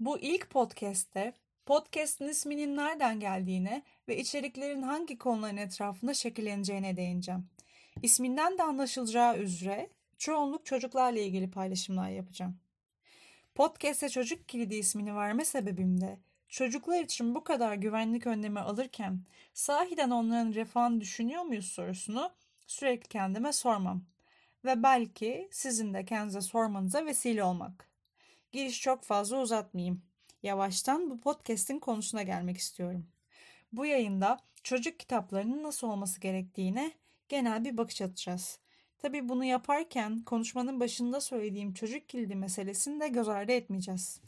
Bu ilk podcast'te podcast'in isminin nereden geldiğine ve içeriklerin hangi konuların etrafında şekilleneceğine değineceğim. İsminden de anlaşılacağı üzere çoğunluk çocuklarla ilgili paylaşımlar yapacağım. Podcast'e çocuk kilidi ismini verme sebebim de çocuklar için bu kadar güvenlik önlemi alırken sahiden onların refahını düşünüyor muyuz sorusunu sürekli kendime sormam. Ve belki sizin de kendinize sormanıza vesile olmak. Giriş çok fazla uzatmayayım. Yavaştan bu podcast'in konusuna gelmek istiyorum. Bu yayında çocuk kitaplarının nasıl olması gerektiğine genel bir bakış atacağız. Tabii bunu yaparken konuşmanın başında söylediğim çocuk kilidi meselesini de göz ardı etmeyeceğiz.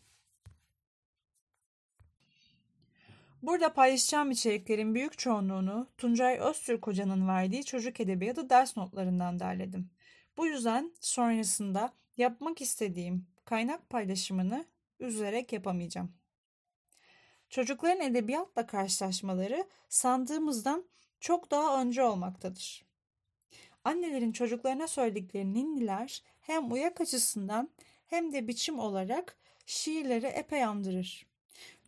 Burada paylaşacağım içeriklerin büyük çoğunluğunu Tuncay Öztürk Hoca'nın verdiği çocuk edebiyatı ders notlarından derledim. Bu yüzden sonrasında yapmak istediğim kaynak paylaşımını üzülerek yapamayacağım. Çocukların edebiyatla karşılaşmaları sandığımızdan çok daha önce olmaktadır. Annelerin çocuklarına söyledikleri ninniler hem uyak açısından hem de biçim olarak şiirleri epey andırır.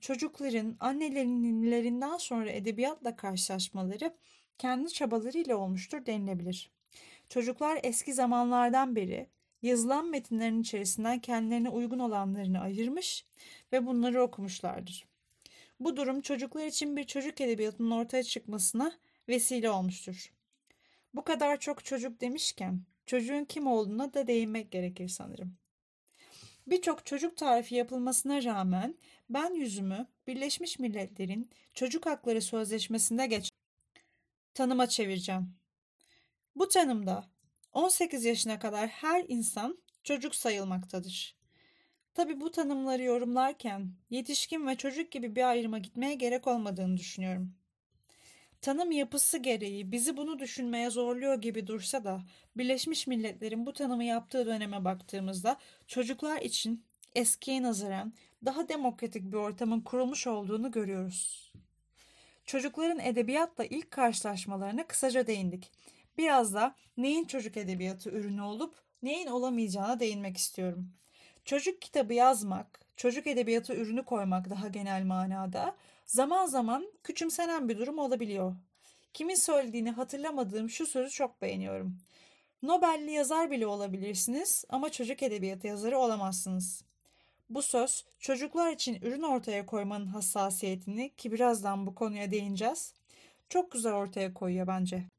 Çocukların annelerinin ninnilerinden sonra edebiyatla karşılaşmaları kendi çabalarıyla olmuştur denilebilir. Çocuklar eski zamanlardan beri yazılan metinlerin içerisinden kendilerine uygun olanlarını ayırmış ve bunları okumuşlardır. Bu durum çocuklar için bir çocuk edebiyatının ortaya çıkmasına vesile olmuştur. Bu kadar çok çocuk demişken çocuğun kim olduğuna da değinmek gerekir sanırım. Birçok çocuk tarifi yapılmasına rağmen ben yüzümü Birleşmiş Milletler'in Çocuk Hakları Sözleşmesi'nde geç tanıma çevireceğim. Bu tanımda 18 yaşına kadar her insan çocuk sayılmaktadır. Tabi bu tanımları yorumlarken yetişkin ve çocuk gibi bir ayrıma gitmeye gerek olmadığını düşünüyorum. Tanım yapısı gereği bizi bunu düşünmeye zorluyor gibi dursa da Birleşmiş Milletler'in bu tanımı yaptığı döneme baktığımızda çocuklar için eskiye nazaran daha demokratik bir ortamın kurulmuş olduğunu görüyoruz. Çocukların edebiyatla ilk karşılaşmalarına kısaca değindik. Biraz da neyin çocuk edebiyatı ürünü olup neyin olamayacağına değinmek istiyorum. Çocuk kitabı yazmak, çocuk edebiyatı ürünü koymak daha genel manada zaman zaman küçümsenen bir durum olabiliyor. Kimin söylediğini hatırlamadığım şu sözü çok beğeniyorum. Nobel'li yazar bile olabilirsiniz ama çocuk edebiyatı yazarı olamazsınız. Bu söz çocuklar için ürün ortaya koymanın hassasiyetini ki birazdan bu konuya değineceğiz. Çok güzel ortaya koyuyor bence.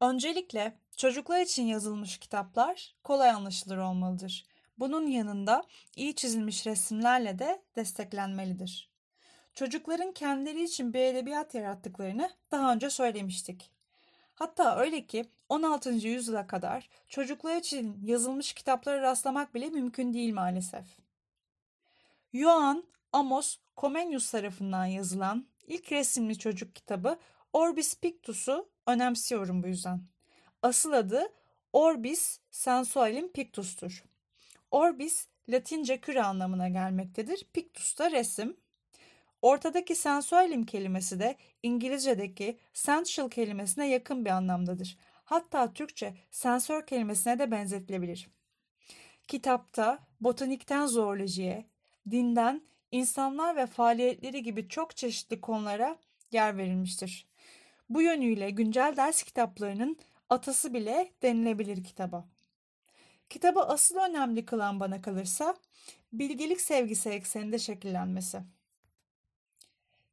Öncelikle çocuklar için yazılmış kitaplar kolay anlaşılır olmalıdır. Bunun yanında iyi çizilmiş resimlerle de desteklenmelidir. Çocukların kendileri için bir edebiyat yarattıklarını daha önce söylemiştik. Hatta öyle ki 16. yüzyıla kadar çocuklar için yazılmış kitaplara rastlamak bile mümkün değil maalesef. Johann Amos Comenius tarafından yazılan ilk resimli çocuk kitabı Orbis Pictus'u önemsiyorum bu yüzden. Asıl adı Orbis Sensualim Pictus'tur. Orbis Latince küre anlamına gelmektedir. Pictus da resim. Ortadaki sensualim kelimesi de İngilizce'deki sensual kelimesine yakın bir anlamdadır. Hatta Türkçe sensör kelimesine de benzetilebilir. Kitapta botanikten zoolojiye, dinden insanlar ve faaliyetleri gibi çok çeşitli konulara yer verilmiştir. Bu yönüyle güncel ders kitaplarının atası bile denilebilir kitaba. Kitabı asıl önemli kılan bana kalırsa bilgelik sevgisi ekseninde şekillenmesi.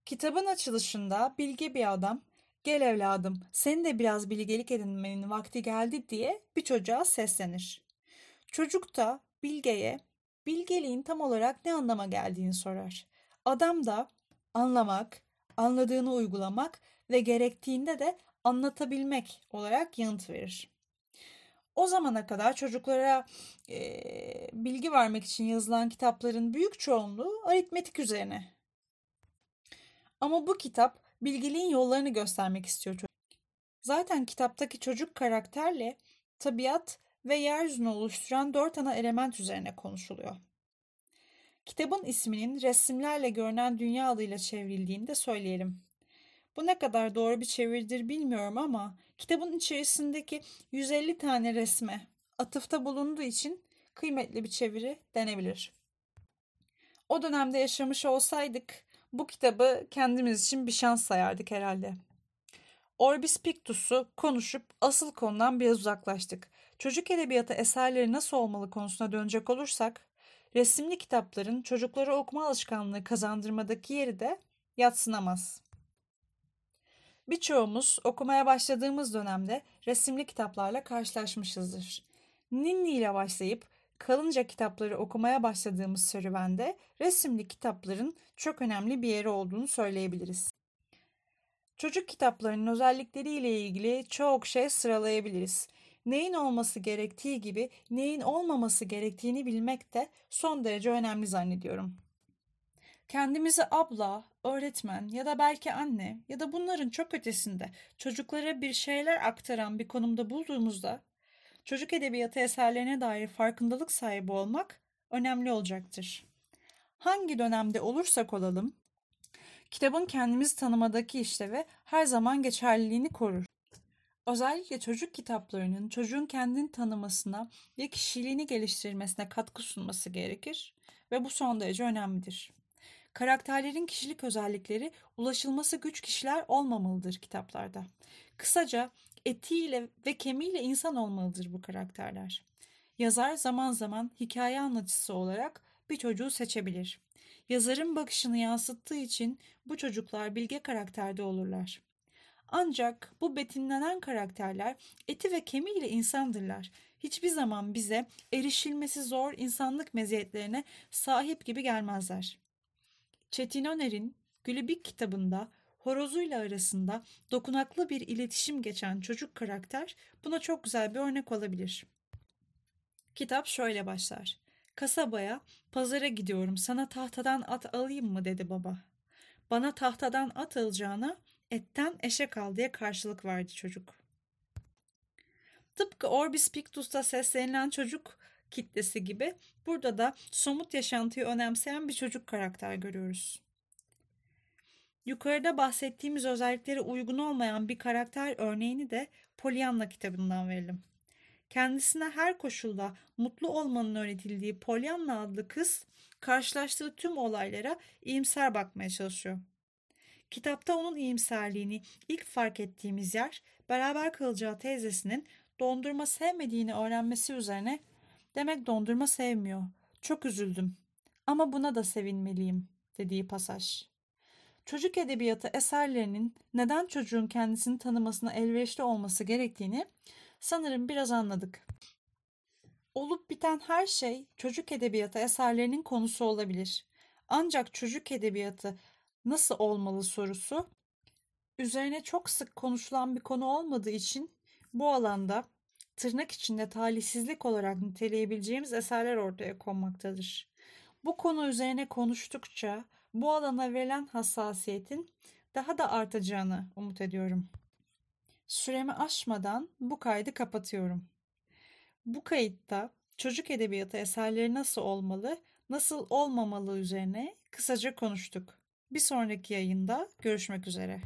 Kitabın açılışında bilge bir adam gel evladım senin de biraz bilgelik edinmenin vakti geldi diye bir çocuğa seslenir. Çocuk da bilgeye bilgeliğin tam olarak ne anlama geldiğini sorar. Adam da anlamak, anladığını uygulamak ve gerektiğinde de anlatabilmek olarak yanıt verir. O zamana kadar çocuklara e, bilgi vermek için yazılan kitapların büyük çoğunluğu aritmetik üzerine. Ama bu kitap bilgiliğin yollarını göstermek istiyor Zaten kitaptaki çocuk karakterle tabiat ve yeryüzünü oluşturan dört ana element üzerine konuşuluyor. Kitabın isminin resimlerle görünen dünya adıyla çevrildiğini de söyleyelim. Bu ne kadar doğru bir çeviridir bilmiyorum ama kitabın içerisindeki 150 tane resme atıfta bulunduğu için kıymetli bir çeviri denebilir. O dönemde yaşamış olsaydık bu kitabı kendimiz için bir şans sayardık herhalde. Orbis Pictus'u konuşup asıl konudan biraz uzaklaştık. Çocuk edebiyatı eserleri nasıl olmalı konusuna dönecek olursak, resimli kitapların çocuklara okuma alışkanlığı kazandırmadaki yeri de yatsınamaz. Birçoğumuz okumaya başladığımız dönemde resimli kitaplarla karşılaşmışızdır. Ninni ile başlayıp kalınca kitapları okumaya başladığımız serüvende resimli kitapların çok önemli bir yeri olduğunu söyleyebiliriz. Çocuk kitaplarının özellikleriyle ilgili çok şey sıralayabiliriz. Neyin olması gerektiği gibi neyin olmaması gerektiğini bilmek de son derece önemli zannediyorum. Kendimizi abla, öğretmen ya da belki anne ya da bunların çok ötesinde çocuklara bir şeyler aktaran bir konumda bulduğumuzda çocuk edebiyatı eserlerine dair farkındalık sahibi olmak önemli olacaktır. Hangi dönemde olursak olalım, kitabın kendimizi tanımadaki işlevi her zaman geçerliliğini korur. Özellikle çocuk kitaplarının çocuğun kendini tanımasına ve kişiliğini geliştirmesine katkı sunması gerekir ve bu son derece önemlidir. Karakterlerin kişilik özellikleri ulaşılması güç kişiler olmamalıdır kitaplarda. Kısaca etiyle ve kemiğiyle insan olmalıdır bu karakterler. Yazar zaman zaman hikaye anlatıcısı olarak bir çocuğu seçebilir. Yazarın bakışını yansıttığı için bu çocuklar bilge karakterde olurlar. Ancak bu betimlenen karakterler eti ve kemiğiyle insandırlar. Hiçbir zaman bize erişilmesi zor insanlık meziyetlerine sahip gibi gelmezler. Çetin Öner'in Gülübük kitabında horozuyla arasında dokunaklı bir iletişim geçen çocuk karakter buna çok güzel bir örnek olabilir. Kitap şöyle başlar. Kasabaya, pazara gidiyorum sana tahtadan at alayım mı dedi baba. Bana tahtadan at alacağına etten eşek al diye karşılık verdi çocuk. Tıpkı Orbis Pictus'ta seslenilen çocuk kitlesi gibi burada da somut yaşantıyı önemseyen bir çocuk karakter görüyoruz. Yukarıda bahsettiğimiz özelliklere uygun olmayan bir karakter örneğini de Pollyanna kitabından verelim. Kendisine her koşulda mutlu olmanın öğretildiği Pollyanna adlı kız karşılaştığı tüm olaylara iyimser bakmaya çalışıyor. Kitapta onun iyimserliğini ilk fark ettiğimiz yer beraber kalacağı teyzesinin dondurma sevmediğini öğrenmesi üzerine demek dondurma sevmiyor. Çok üzüldüm. Ama buna da sevinmeliyim dediği pasaj. Çocuk edebiyatı eserlerinin neden çocuğun kendisini tanımasına elverişli olması gerektiğini sanırım biraz anladık. Olup biten her şey çocuk edebiyatı eserlerinin konusu olabilir. Ancak çocuk edebiyatı nasıl olmalı sorusu üzerine çok sık konuşulan bir konu olmadığı için bu alanda tırnak içinde talihsizlik olarak niteleyebileceğimiz eserler ortaya konmaktadır. Bu konu üzerine konuştukça bu alana verilen hassasiyetin daha da artacağını umut ediyorum. Süremi aşmadan bu kaydı kapatıyorum. Bu kayıtta çocuk edebiyatı eserleri nasıl olmalı, nasıl olmamalı üzerine kısaca konuştuk. Bir sonraki yayında görüşmek üzere.